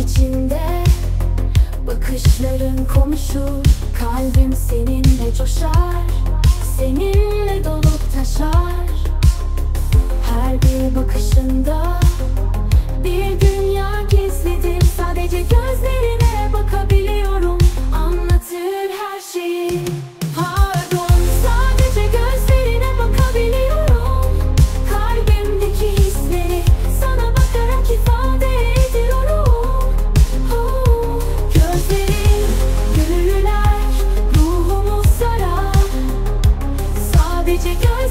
içinde Bakışların konuşur Kalbim seninle coşar Seninle dolup taşar. Her bir bakışında Bir dünya gizlidir Sadece gözlerine bakabiliyorum Anlatır her şeyi.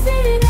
city